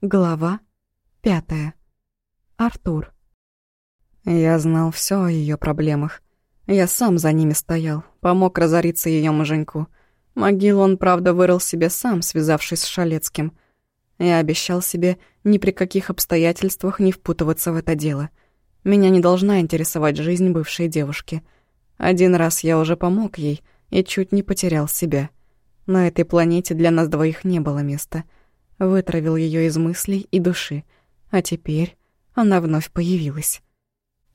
Глава пятая. Артур. Я знал все о ее проблемах. Я сам за ними стоял, помог разориться ее муженьку. Могилу он, правда, вырыл себе сам, связавшись с Шалецким. Я обещал себе ни при каких обстоятельствах не впутываться в это дело. Меня не должна интересовать жизнь бывшей девушки. Один раз я уже помог ей и чуть не потерял себя. На этой планете для нас двоих не было места — вытравил ее из мыслей и души, а теперь она вновь появилась.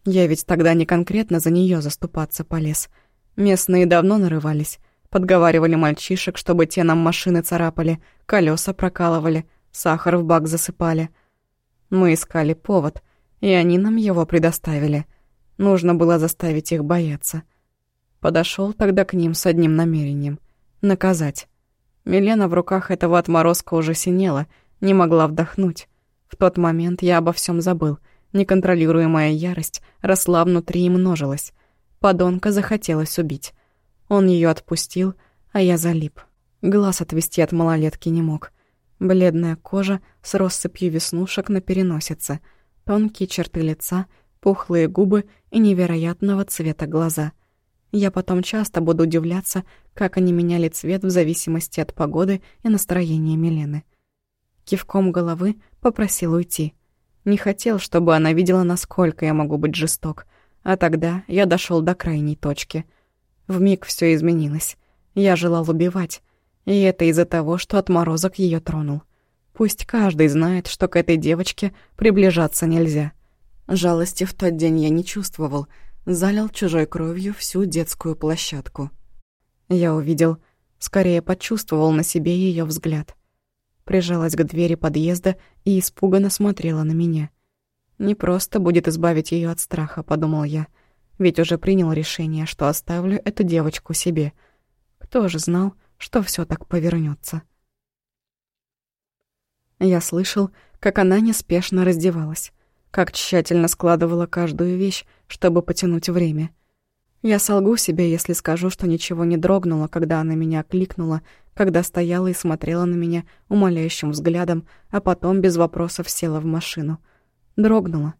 Я ведь тогда не конкретно за нее заступаться полез. Местные давно нарывались, подговаривали мальчишек, чтобы те нам машины царапали, колеса прокалывали, сахар в бак засыпали. Мы искали повод, и они нам его предоставили. Нужно было заставить их бояться. Подошел тогда к ним с одним намерением — наказать. Милена в руках этого отморозка уже синела, не могла вдохнуть. В тот момент я обо всем забыл. Неконтролируемая ярость росла внутри и множилась. Подонка захотелось убить. Он ее отпустил, а я залип. Глаз отвести от малолетки не мог. Бледная кожа с россыпью веснушек на переносице, тонкие черты лица, пухлые губы и невероятного цвета глаза — я потом часто буду удивляться, как они меняли цвет в зависимости от погоды и настроения Милены. Кивком головы попросил уйти. Не хотел, чтобы она видела, насколько я могу быть жесток. А тогда я дошел до крайней точки. В миг все изменилось. Я желал убивать. И это из-за того, что отморозок ее тронул. Пусть каждый знает, что к этой девочке приближаться нельзя. Жалости в тот день я не чувствовал — залил чужой кровью всю детскую площадку. Я увидел, скорее почувствовал на себе ее взгляд. Прижалась к двери подъезда и испуганно смотрела на меня. «Не просто будет избавить ее от страха», — подумал я, ведь уже принял решение, что оставлю эту девочку себе. Кто же знал, что все так повернется? Я слышал, как она неспешно раздевалась как тщательно складывала каждую вещь, чтобы потянуть время. Я солгу себе, если скажу, что ничего не дрогнуло, когда она меня окликнула, когда стояла и смотрела на меня умоляющим взглядом, а потом без вопросов села в машину. Дрогнула.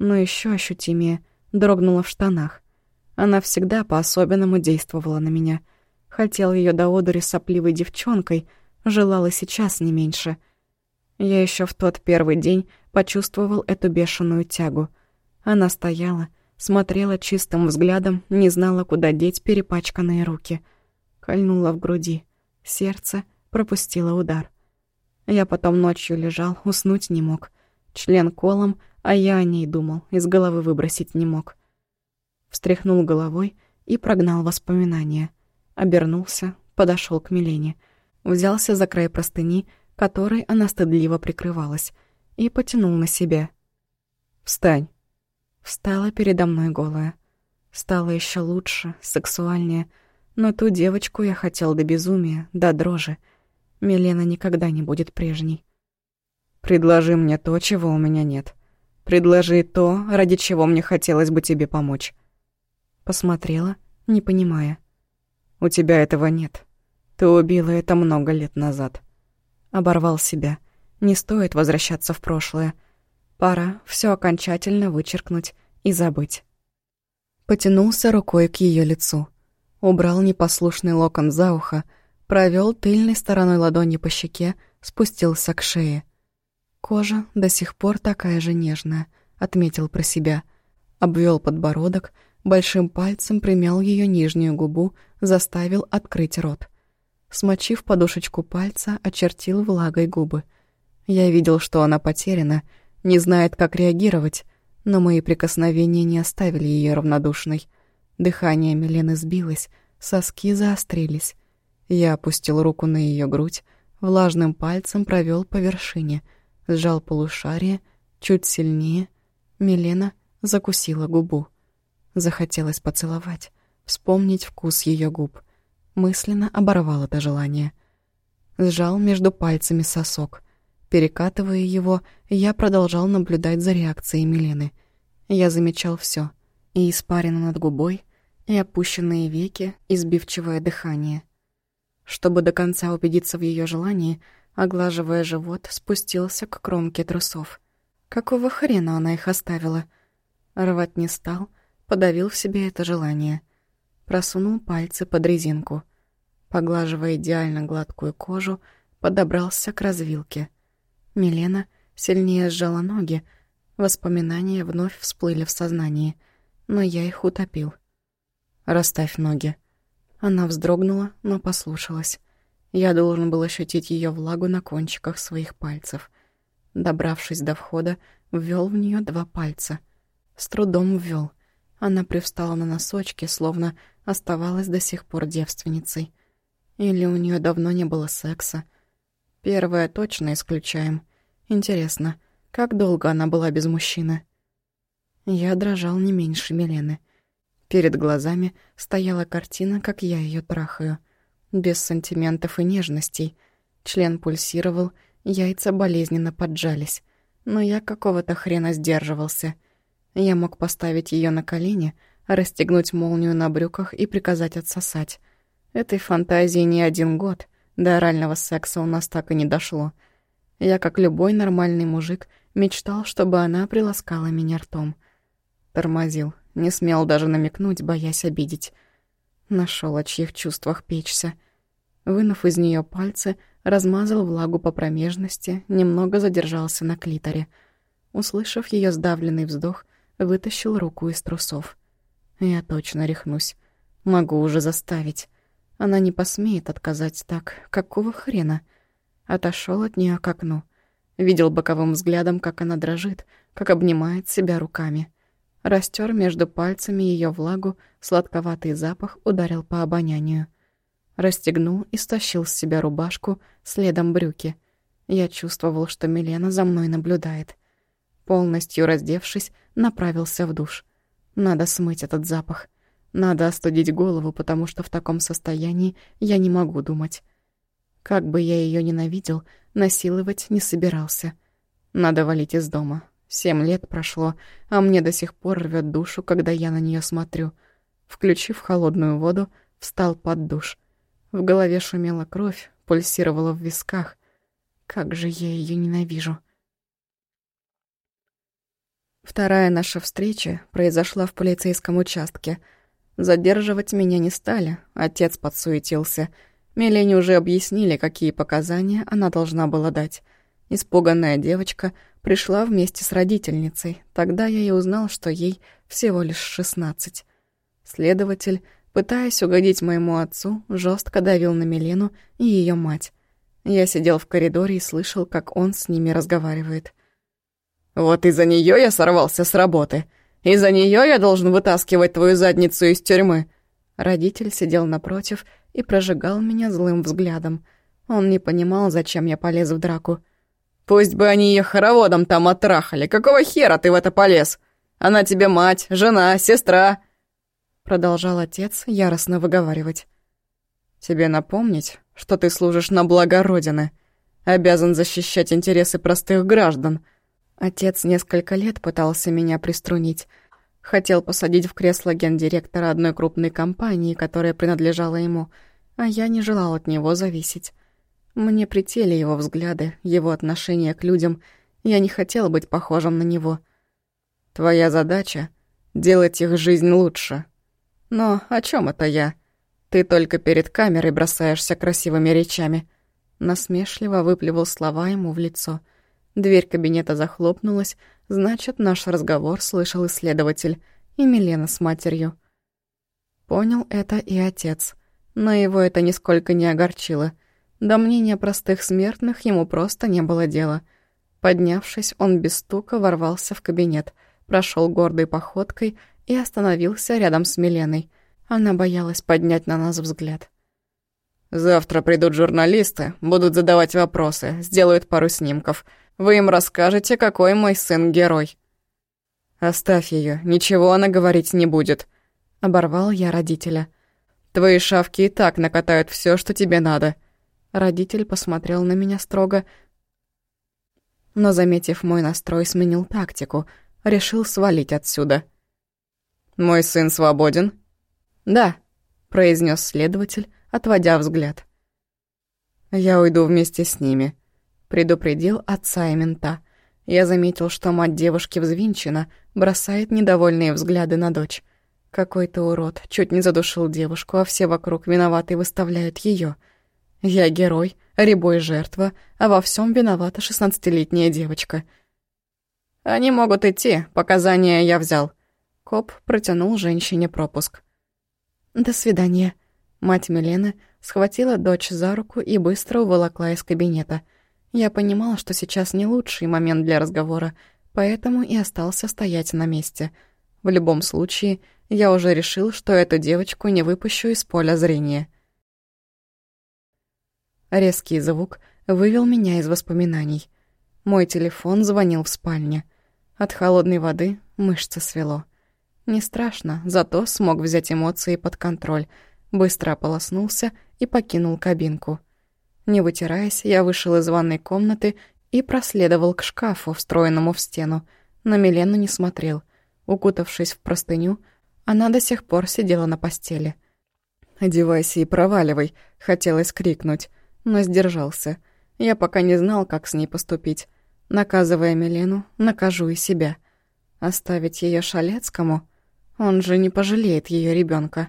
Но еще ощутимее дрогнула в штанах. Она всегда по-особенному действовала на меня. Хотел ее до одури сопливой девчонкой, желала сейчас не меньше. Я еще в тот первый день почувствовал эту бешеную тягу. Она стояла, смотрела чистым взглядом, не знала, куда деть перепачканные руки. Кольнула в груди. Сердце пропустило удар. Я потом ночью лежал, уснуть не мог. Член колом, а я о ней думал, из головы выбросить не мог. Встряхнул головой и прогнал воспоминания. Обернулся, подошел к Милене. Взялся за край простыни, которой она стыдливо прикрывалась — и потянул на себя. «Встань!» Встала передо мной голая. Стало еще лучше, сексуальнее, но ту девочку я хотел до безумия, до дрожи. Милена никогда не будет прежней. «Предложи мне то, чего у меня нет. Предложи то, ради чего мне хотелось бы тебе помочь». Посмотрела, не понимая. «У тебя этого нет. Ты убила это много лет назад». Оборвал себя. Не стоит возвращаться в прошлое. Пора все окончательно вычеркнуть и забыть. Потянулся рукой к ее лицу. Убрал непослушный локон за ухо, провел тыльной стороной ладони по щеке, спустился к шее. Кожа до сих пор такая же нежная, отметил про себя. Обвел подбородок, большим пальцем примял ее нижнюю губу, заставил открыть рот. Смочив подушечку пальца, очертил влагой губы — я видел, что она потеряна, не знает, как реагировать, но мои прикосновения не оставили ее равнодушной. Дыхание Милены сбилось, соски заострились. Я опустил руку на ее грудь, влажным пальцем провел по вершине, сжал полушарие, чуть сильнее. Милена закусила губу. Захотелось поцеловать, вспомнить вкус ее губ. Мысленно оборвал это желание. Сжал между пальцами сосок — Перекатывая его, я продолжал наблюдать за реакцией Милены. Я замечал все: и испарину над губой, и опущенные веки, и сбивчивое дыхание. Чтобы до конца убедиться в ее желании, оглаживая живот, спустился к кромке трусов. Какого хрена она их оставила? Рвать не стал, подавил в себе это желание. Просунул пальцы под резинку. Поглаживая идеально гладкую кожу, подобрался к развилке. Милена сильнее сжала ноги, воспоминания вновь всплыли в сознании, но я их утопил. «Расставь ноги». Она вздрогнула, но послушалась. Я должен был ощутить ее влагу на кончиках своих пальцев. Добравшись до входа, ввел в нее два пальца. С трудом ввел. Она привстала на носочки, словно оставалась до сих пор девственницей. Или у нее давно не было секса. Первое точно исключаем. Интересно, как долго она была без мужчины? Я дрожал не меньше Милены. Перед глазами стояла картина, как я ее трахаю. Без сантиментов и нежностей. Член пульсировал, яйца болезненно поджались. Но я какого-то хрена сдерживался. Я мог поставить ее на колени, расстегнуть молнию на брюках и приказать отсосать. Этой фантазии не один год. До орального секса у нас так и не дошло. Я, как любой нормальный мужик, мечтал, чтобы она приласкала меня ртом. Тормозил, не смел даже намекнуть, боясь обидеть. Нашел о чьих чувствах печься. Вынув из нее пальцы, размазал влагу по промежности, немного задержался на клиторе. Услышав ее сдавленный вздох, вытащил руку из трусов. Я точно рехнусь. Могу уже заставить. Она не посмеет отказать так. Какого хрена? Отошел от нее к окну. Видел боковым взглядом, как она дрожит, как обнимает себя руками. Растер между пальцами ее влагу, сладковатый запах ударил по обонянию. Расстегнул и стащил с себя рубашку, следом брюки. Я чувствовал, что Милена за мной наблюдает. Полностью раздевшись, направился в душ. Надо смыть этот запах. Надо остудить голову, потому что в таком состоянии я не могу думать. Как бы я ее ненавидел, насиловать не собирался. Надо валить из дома, Семь лет прошло, а мне до сих пор рвет душу, когда я на нее смотрю. Включив холодную воду, встал под душ. В голове шумела кровь, пульсировала в висках. Как же я ее ненавижу. Вторая наша встреча произошла в полицейском участке. Задерживать меня не стали, отец подсуетился. Милене уже объяснили, какие показания она должна была дать. Испуганная девочка пришла вместе с родительницей. Тогда я и узнал, что ей всего лишь шестнадцать. Следователь, пытаясь угодить моему отцу, жестко давил на Милену и ее мать. Я сидел в коридоре и слышал, как он с ними разговаривает. «Вот из-за нее я сорвался с работы. Из-за нее я должен вытаскивать твою задницу из тюрьмы». Родитель сидел напротив и прожигал меня злым взглядом. Он не понимал, зачем я полез в драку. Пусть бы они ее хороводом там оттрахали. Какого хера ты в это полез? Она тебе мать, жена, сестра!» Продолжал отец яростно выговаривать. «Тебе напомнить, что ты служишь на благо Родины, обязан защищать интересы простых граждан». Отец несколько лет пытался меня приструнить. Хотел посадить в кресло гендиректора одной крупной компании, которая принадлежала ему, а я не желал от него зависеть. Мне прители его взгляды, его отношение к людям. Я не хотел быть похожим на него. Твоя задача — делать их жизнь лучше. Но о чем это я? Ты только перед камерой бросаешься красивыми речами. Насмешливо выплевал слова ему в лицо. Дверь кабинета захлопнулась, значит, наш разговор слышал исследователь и Милена с матерью. Понял это и отец, но его это нисколько не огорчило — до мнения простых смертных ему просто не было дела. Поднявшись, он без стука ворвался в кабинет, прошел гордой походкой и остановился рядом с Миленой. Она боялась поднять на нас взгляд. «Завтра придут журналисты, будут задавать вопросы, сделают пару снимков. Вы им расскажете, какой мой сын герой». «Оставь ее, ничего она говорить не будет», — оборвал я родителя. «Твои шавки и так накатают все, что тебе надо. Родитель посмотрел на меня строго, но, заметив мой настрой, сменил тактику, решил свалить отсюда. «Мой сын свободен?» «Да», — произнес следователь, отводя взгляд. «Я уйду вместе с ними», Предупредил отца и мента. Я заметил, что мать девушки взвинчена, бросает недовольные взгляды на дочь. Какой-то урод чуть не задушил девушку, а все вокруг виноваты выставляют ее. Я герой, Рябой жертва, а во всем виновата шестнадцатилетняя девочка. «Они могут идти, показания я взял». Коп протянул женщине пропуск. «До свидания». Мать Милены схватила дочь за руку и быстро уволокла из кабинета. Я понимала, что сейчас не лучший момент для разговора, поэтому и остался стоять на месте. В любом случае, я уже решил, что эту девочку не выпущу из поля зрения. Резкий звук вывел меня из воспоминаний. Мой телефон звонил в спальне. От холодной воды мышцы свело. Не страшно, зато смог взять эмоции под контроль. Быстро ополоснулся и покинул кабинку. Не вытираясь, я вышел из ванной комнаты и проследовал к шкафу, встроенному в стену. На Милену не смотрел. Укутавшись в простыню, она до сих пор сидела на постели. «Одевайся и проваливай», — хотелось крикнуть но сдержался. Я пока не знал, как с ней поступить. Наказывая Милену, накажу и себя. Оставить ее Шалецкому? Он же не пожалеет ее ребенка.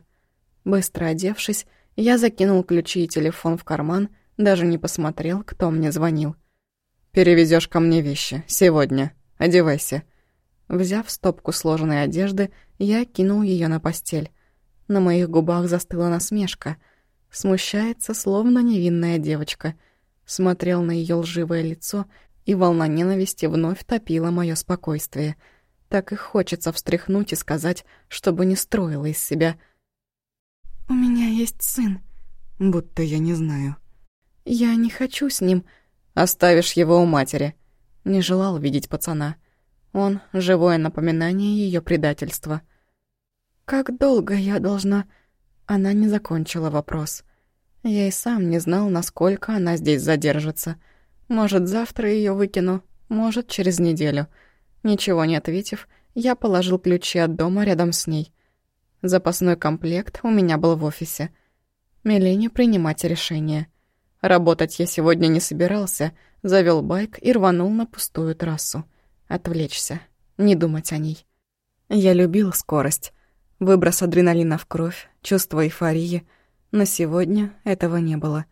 Быстро одевшись, я закинул ключи и телефон в карман, даже не посмотрел, кто мне звонил. Перевезешь ко мне вещи. Сегодня. Одевайся». Взяв стопку сложенной одежды, я кинул ее на постель. На моих губах застыла насмешка — Смущается, словно невинная девочка. Смотрел на ее лживое лицо, и волна ненависти вновь топила мое спокойствие. Так и хочется встряхнуть и сказать, чтобы не строила из себя. «У меня есть сын». Будто я не знаю. «Я не хочу с ним». «Оставишь его у матери». Не желал видеть пацана. Он — живое напоминание ее предательства. «Как долго я должна...» Она не закончила вопрос. Я и сам не знал, насколько она здесь задержится. Может, завтра ее выкину, может, через неделю. Ничего не ответив, я положил ключи от дома рядом с ней. Запасной комплект у меня был в офисе. Милене принимать решение. Работать я сегодня не собирался, завел байк и рванул на пустую трассу. Отвлечься, не думать о ней. Я любил скорость. Выброс адреналина в кровь, чувство эйфории. Но сегодня этого не было.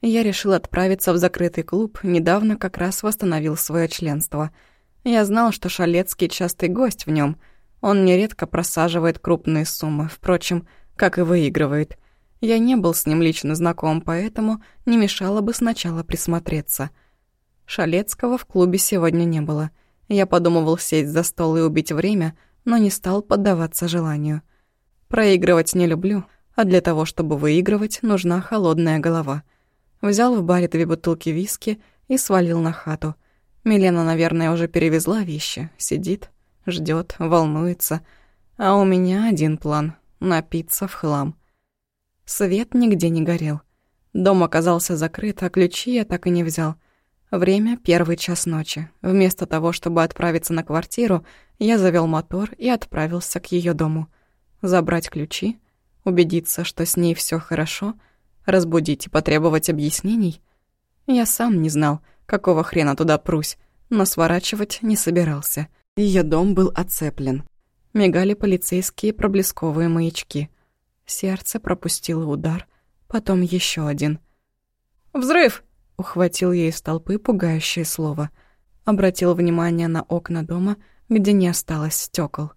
Я решил отправиться в закрытый клуб, недавно как раз восстановил свое членство. Я знал, что Шалецкий частый гость в нем. Он нередко просаживает крупные суммы, впрочем, как и выигрывает. Я не был с ним лично знаком, поэтому не мешало бы сначала присмотреться. Шалецкого в клубе сегодня не было. Я подумывал сесть за стол и убить время, но не стал поддаваться желанию. Проигрывать не люблю, а для того, чтобы выигрывать, нужна холодная голова. Взял в баре две бутылки виски и свалил на хату. Милена, наверное, уже перевезла вещи, сидит, ждет, волнуется. А у меня один план — напиться в хлам. Свет нигде не горел. Дом оказался закрыт, а ключи я так и не взял. Время — первый час ночи. Вместо того, чтобы отправиться на квартиру, я завел мотор и отправился к ее дому забрать ключи, убедиться, что с ней все хорошо, разбудить и потребовать объяснений. Я сам не знал, какого хрена туда прусь, но сворачивать не собирался. Ее дом был оцеплен. Мигали полицейские проблесковые маячки. Сердце пропустило удар, потом еще один. «Взрыв!» — ухватил ей из толпы пугающее слово. Обратил внимание на окна дома, где не осталось стекол.